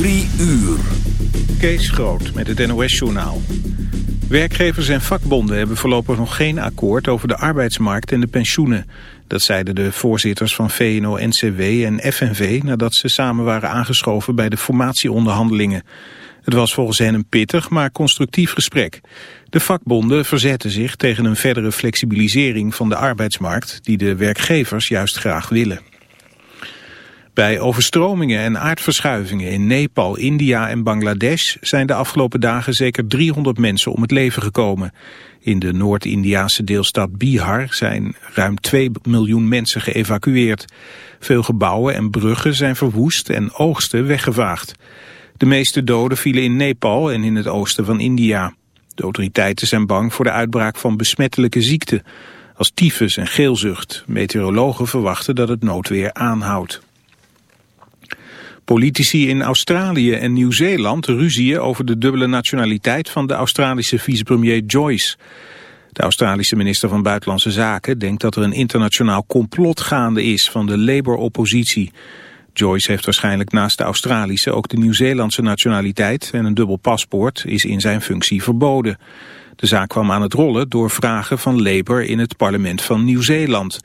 Drie uur. Kees Groot met het NOS-journaal. Werkgevers en vakbonden hebben voorlopig nog geen akkoord over de arbeidsmarkt en de pensioenen. Dat zeiden de voorzitters van VNO-NCW en FNV nadat ze samen waren aangeschoven bij de formatieonderhandelingen. Het was volgens hen een pittig, maar constructief gesprek. De vakbonden verzetten zich tegen een verdere flexibilisering van de arbeidsmarkt die de werkgevers juist graag willen. Bij overstromingen en aardverschuivingen in Nepal, India en Bangladesh zijn de afgelopen dagen zeker 300 mensen om het leven gekomen. In de Noord-Indiaanse deelstad Bihar zijn ruim 2 miljoen mensen geëvacueerd. Veel gebouwen en bruggen zijn verwoest en oogsten weggevaagd. De meeste doden vielen in Nepal en in het oosten van India. De autoriteiten zijn bang voor de uitbraak van besmettelijke ziekten, als tyfus en geelzucht. Meteorologen verwachten dat het noodweer aanhoudt. Politici in Australië en Nieuw-Zeeland ruzien over de dubbele nationaliteit van de Australische vicepremier Joyce. De Australische minister van Buitenlandse Zaken denkt dat er een internationaal complot gaande is van de Labour-oppositie. Joyce heeft waarschijnlijk naast de Australische ook de Nieuw-Zeelandse nationaliteit en een dubbel paspoort is in zijn functie verboden. De zaak kwam aan het rollen door vragen van Labour in het parlement van Nieuw-Zeeland.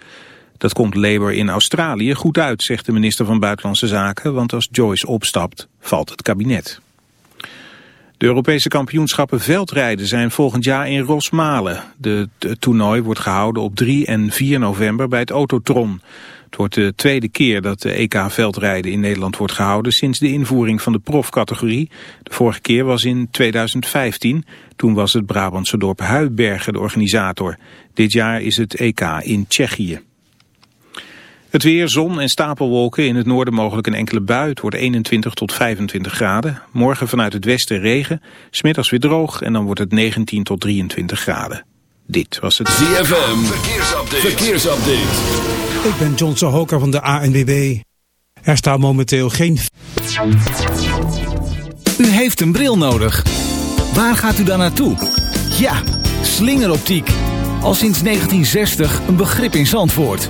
Dat komt Labour in Australië goed uit, zegt de minister van Buitenlandse Zaken, want als Joyce opstapt, valt het kabinet. De Europese kampioenschappen veldrijden zijn volgend jaar in Rosmalen. Het toernooi wordt gehouden op 3 en 4 november bij het Autotron. Het wordt de tweede keer dat de EK veldrijden in Nederland wordt gehouden sinds de invoering van de profcategorie. De vorige keer was in 2015. Toen was het Brabantse dorp Huibergen de organisator. Dit jaar is het EK in Tsjechië. Het weer, zon en stapelwolken. In het noorden mogelijk een enkele bui. Het wordt 21 tot 25 graden. Morgen vanuit het westen regen. Smiddags weer droog en dan wordt het 19 tot 23 graden. Dit was het ZFM. Verkeersupdate. Verkeersupdate. Ik ben John Sohoka van de ANWB. Er staat momenteel geen... U heeft een bril nodig. Waar gaat u dan naartoe? Ja, slingeroptiek. Al sinds 1960 een begrip in Zandvoort.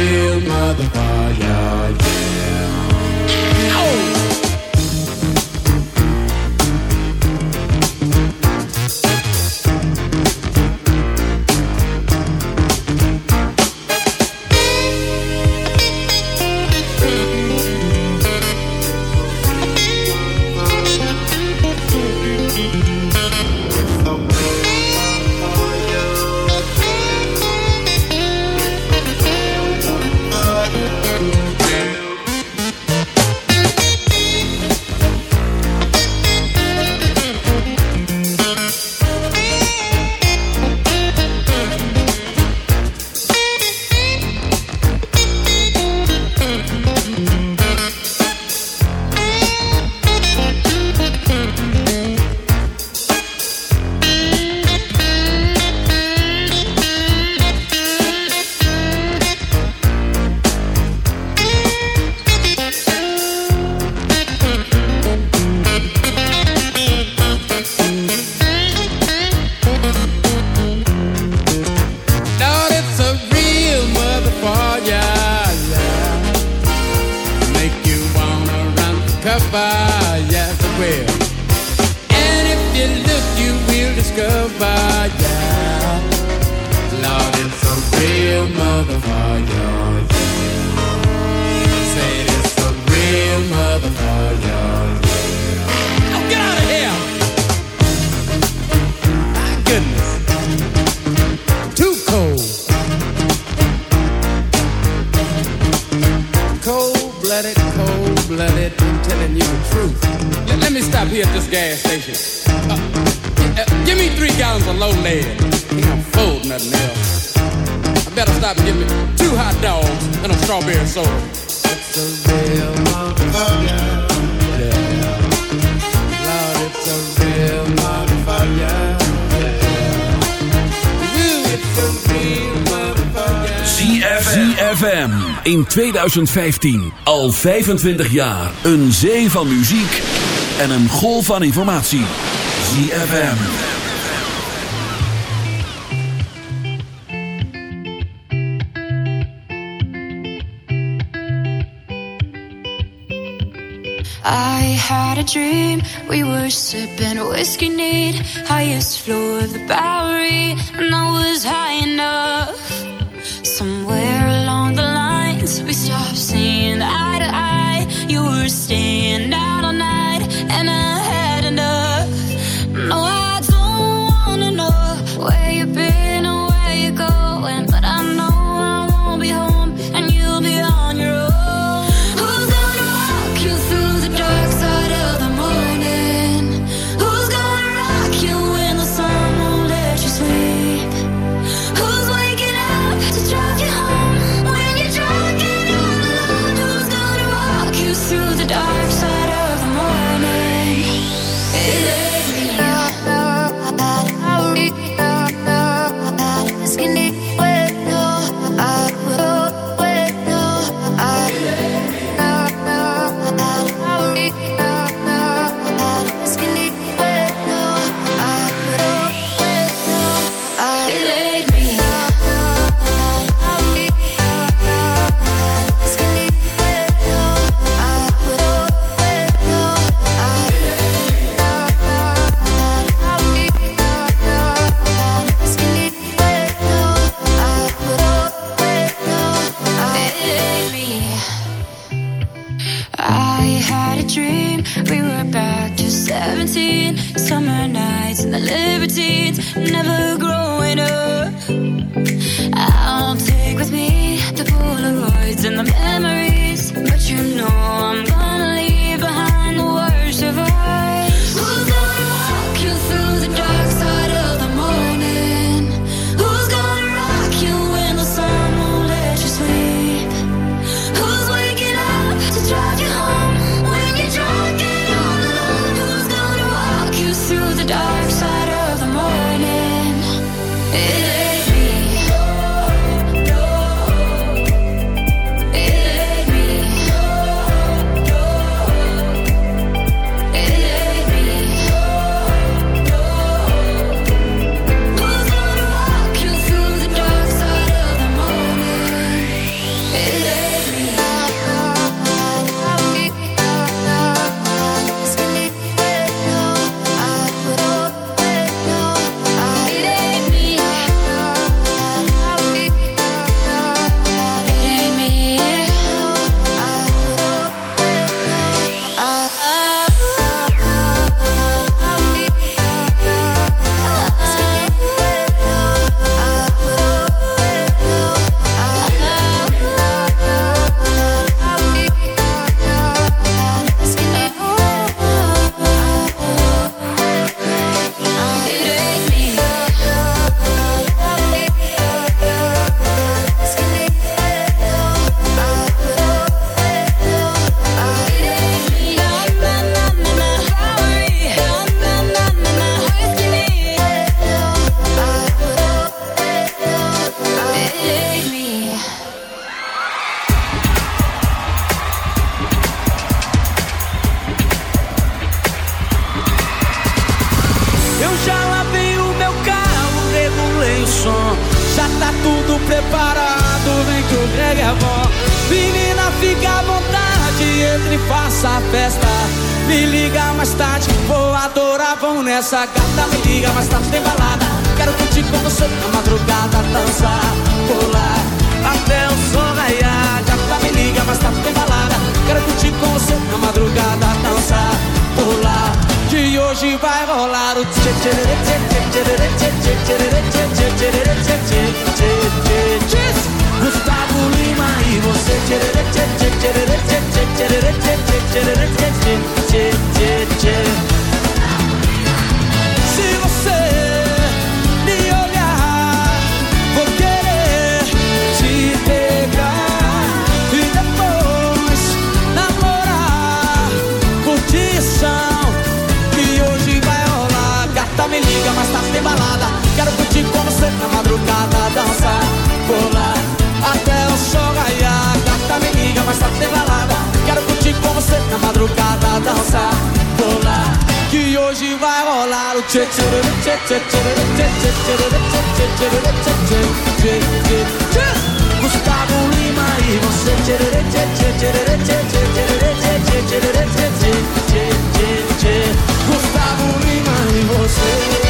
real motherfucker, yeah. Oh. in 2015. Al 25 jaar. Een zee van muziek en een golf van informatie. ZFM. I had a dream. We were sipping whiskey neat. Highest floor of the Bowery. And I was high enough. na madrugada dança, pular. Que hoje vai rolar o tchê tchê tchê tchê tchê tchê tchê tchê tchê tchê Gustavo Lima e você tchê tchê tchê tchê tchê tchê tchê tchê tchê tchê tchê tchê tchê Gustavo Lima e você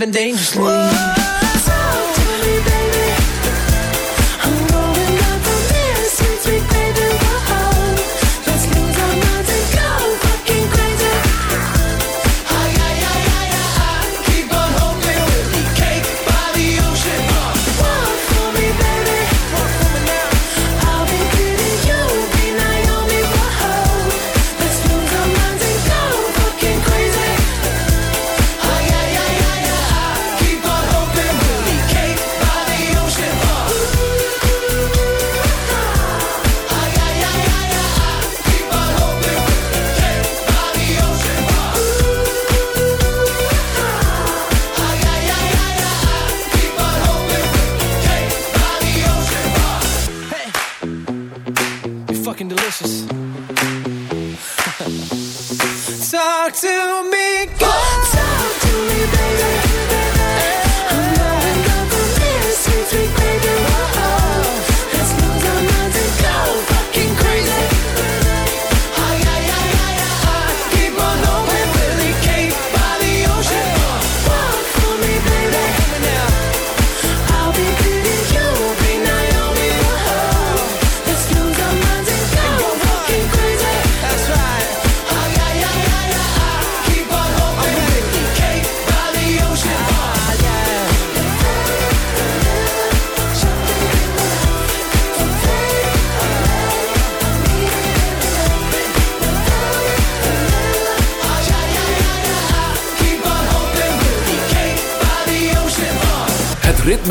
living dangerously.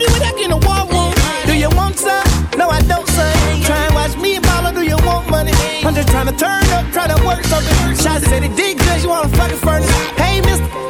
Shorty, what that in the war room? Do you want some? No, I don't, son. Try and watch me and mama, do you want money? I'm just trying to turn up, try to work something. Shots said it did good, you wanna fucking furnace. Hey, mister.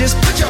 just put your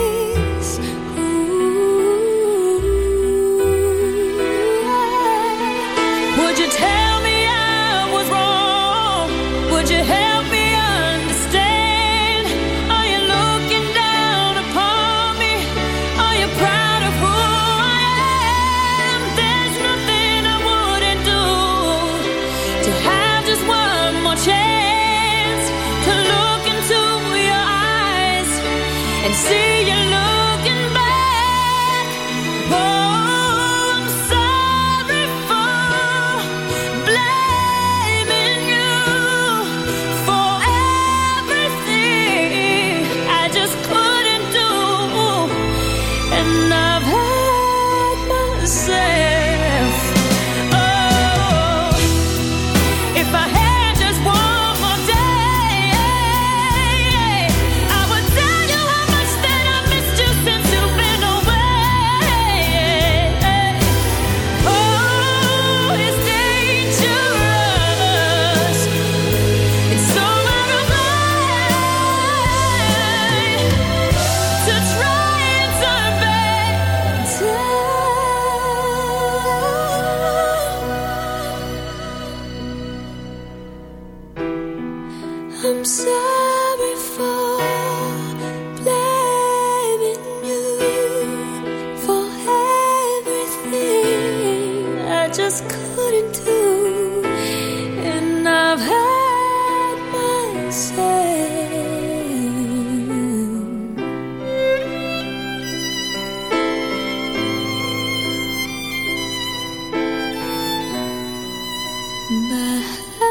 bahagia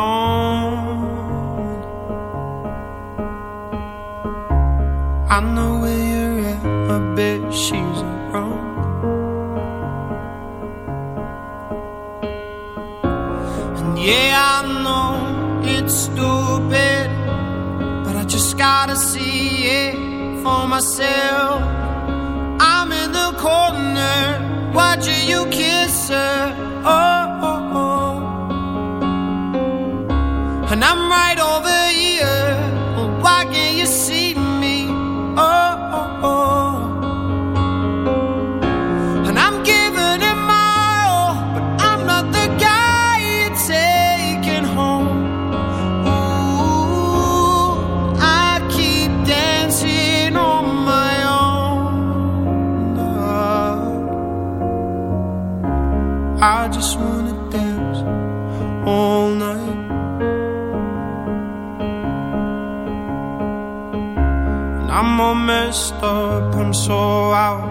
myself. stop, I'm so out.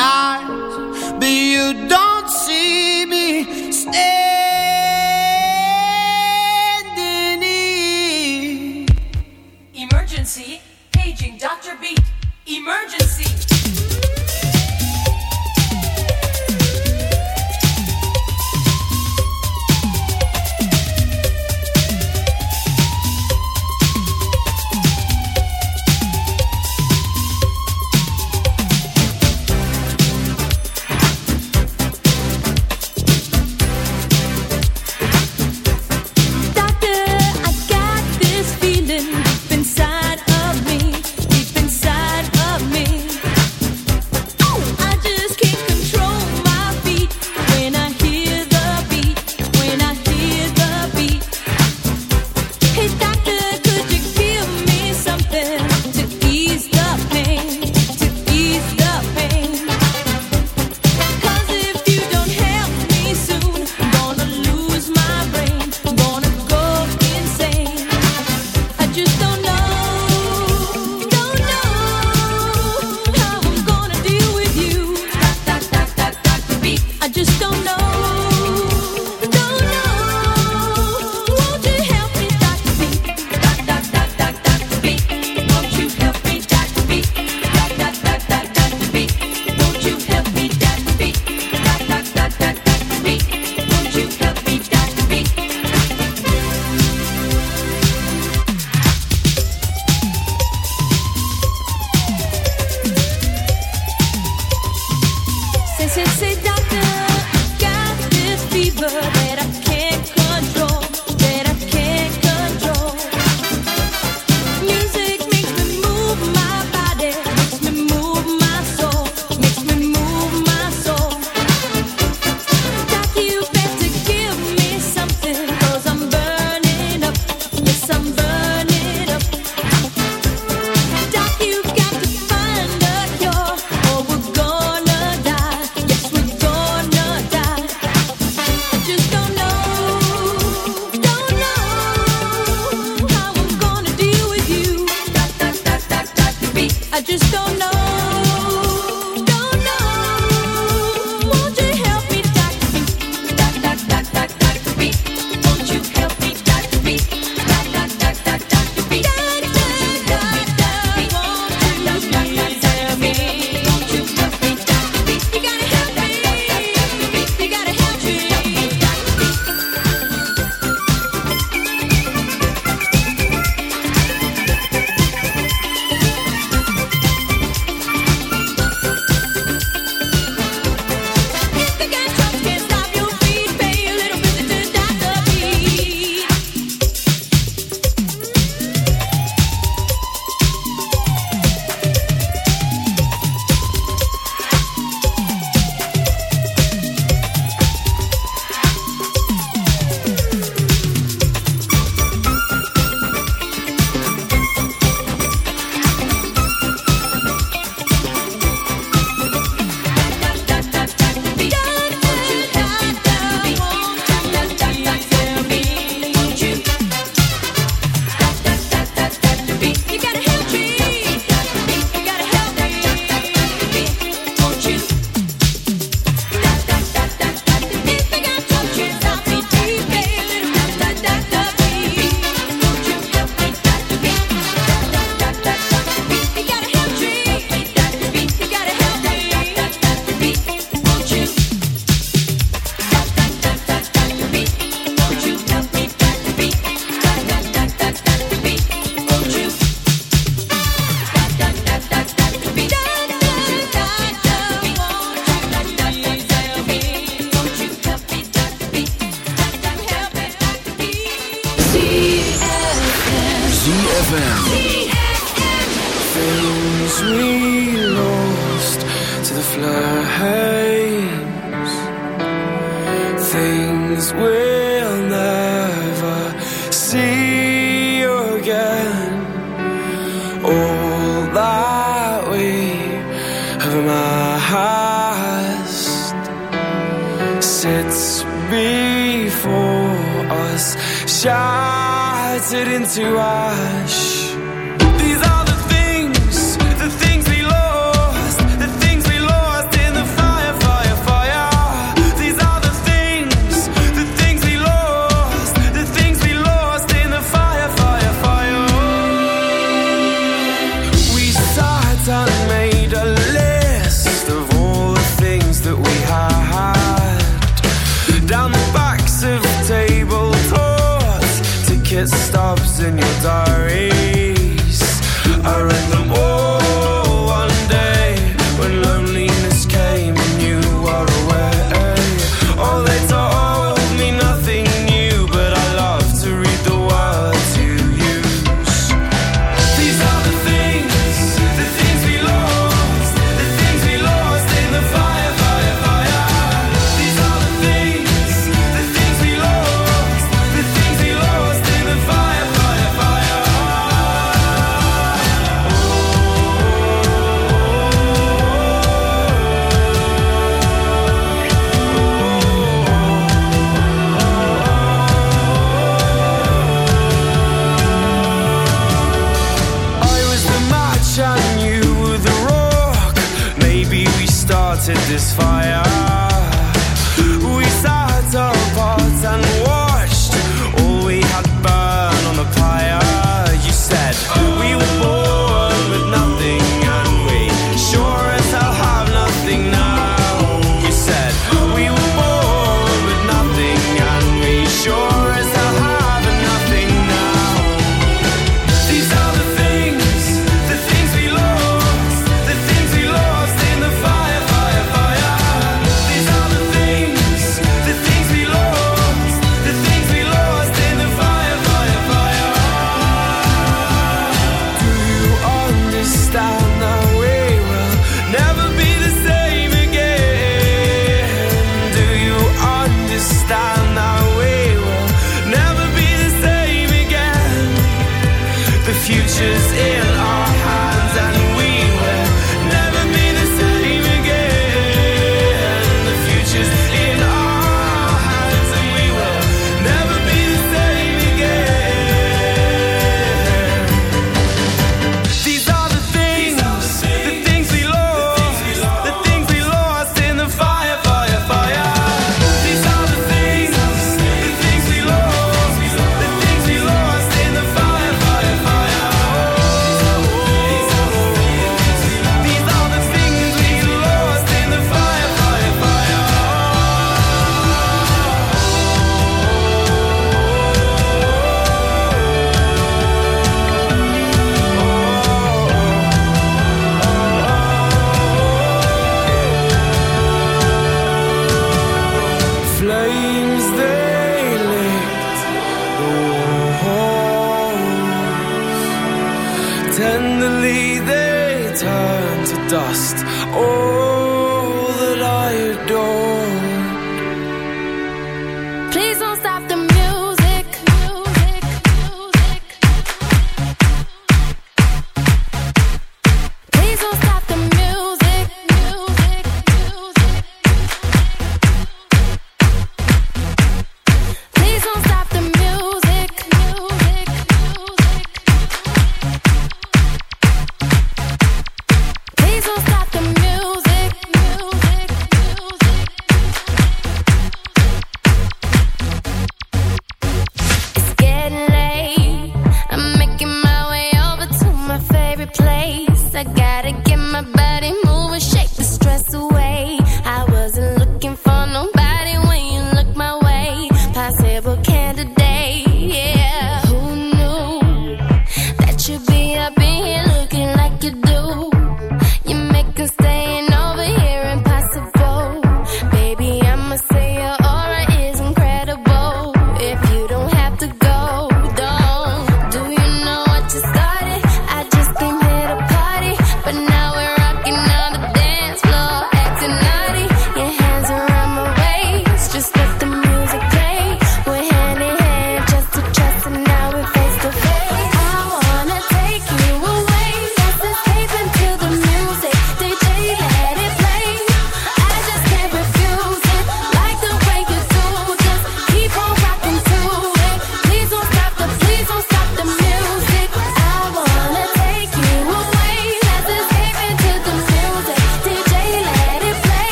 die. I just don't know. ZFM. Things we lost to the flames. Things we'll never see again. All that we have amassed sits before us. Shine melted into ash. In your dark. started this fire. To dust. All